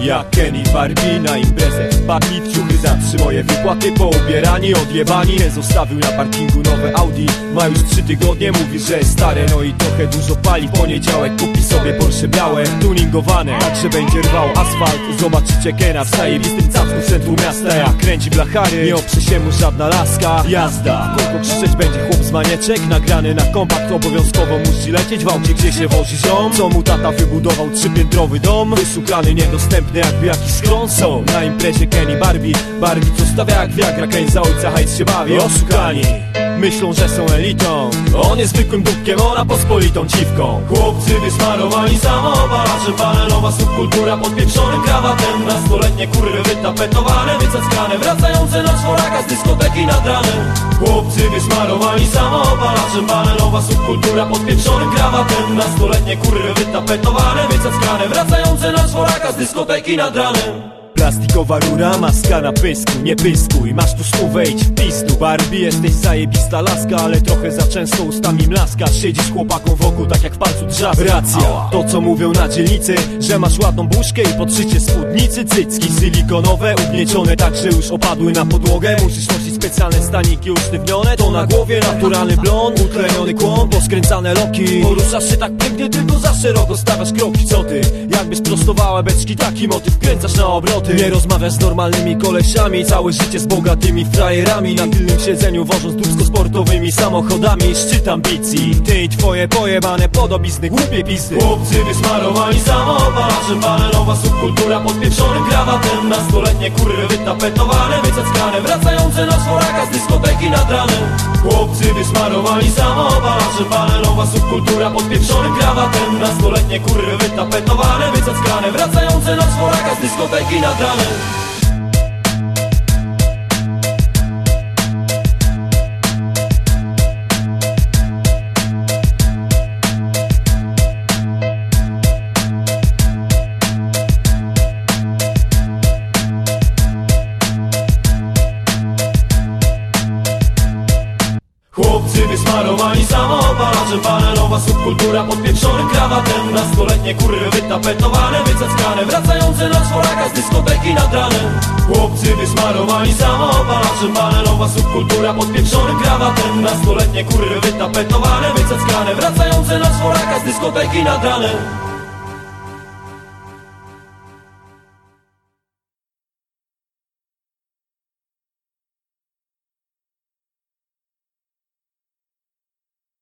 Jak Kenny Barbie na imprezę. Wpadli w ciuchy za moje wypłaty Poubierani, odjebani. Nie zostawił na parkingu nowe Audi. Ma już trzy tygodnie, mówi, że stare. No i trochę dużo pali. W poniedziałek kupi sobie Porsche białe. Tuningowane, tak że będzie rwał asfalt. Zobaczycie Kena w zajebistym capku w centrum miasta. Jak kręci blachary, nie oprze się mu żadna laska. Jazda, w kółko krzyczeć będzie chłop z manieczek. Nagrany na kompakt, obowiązkowo musi lecieć. W aucie, gdzie się wozi ziom. Co mu tata wybudował trzypiętrowy dom. Wyszukany, niedostępny jakby jakiś skron Są. Na imprezie Kenny Barbie. Barbie co stawia jak wiagra Ken za ojca hajs się bawi. Oszukani Myślą, że są elitą. On jest zwykłym dupkiem, ona pospolitą dziwką. Chłopcy wysmarowani samowalaczem Balerowa subkultura pod pieprzonym krawatem. Nastoletnie kurwy wytapetowane, wycackane Wracające na czworaka z dyskoteki nad ranem. Chłopcy wysmarowani samowalaczem Balerowa subkultura pod pieprzonym krawatem. Nastoletnie kurwy wytapetowane, wycackane Wracające na czworaka z dyskoteki nad ranem Plastikowa rura, maska na pysku, nie pyskuj. Masz tu stówę, idź w pistu Barbie, jesteś zajebista laska Ale trochę za często ustami mlaska. Siedzisz chłopakom wokół, tak jak w palcu drzaw Racja, to co mówią na dzielnicy Że masz ładną buźkę i podszycie spódnicy Cycki. Silikonowe, ugniecione tak, że już opadły na podłogę. Musisz nosić specjalne staniki usztywnione To na głowie naturalny blond, utleniony kłon Poskręcane loki. Poruszasz się tak pięknie, tylko za szeroko stawiasz kroki. Co ty? Jakbyś prostowała beczki, taki motyw kręcasz na obroty. Nie rozmawiasz z normalnymi kolesiami Całe życie z bogatymi frajerami. Na tylnym siedzeniu wożąc dupsko sportowymi samochodami Szczyt ambicji Ty i twoje pojebane podobizny, głupie pisy Chłopcy wysmarowani samopalaczem Balerowa subkultura pod pieprzonym krawatem. Nastoletnie kurwy wytapetowane, wycackane Wracające na czworaka z dyskoteki nad ranem. Chłopcy wysmarowani samopalaczem Balerowa subkultura pod pieprzonym krawatem. Nastoletnie kurwy wytapetowane, wycackane Wracające na czworaka z dyskoteki nad ranem Chłopcy wysmarowani samopalaczem Balerowa subkultura pod pieprzonym krawatem Nastoletnie kurwy wytapetowane, wycackane Wracające na czworaka z dyskoteki nad ranem. Chłopcy wysmarowani samopalaczem Balerowa subkultura pod pieprzonym krawatem Nastoletnie kurwy wytapetowane, wycackane Wracające na czworaka z dyskoteki nad ranem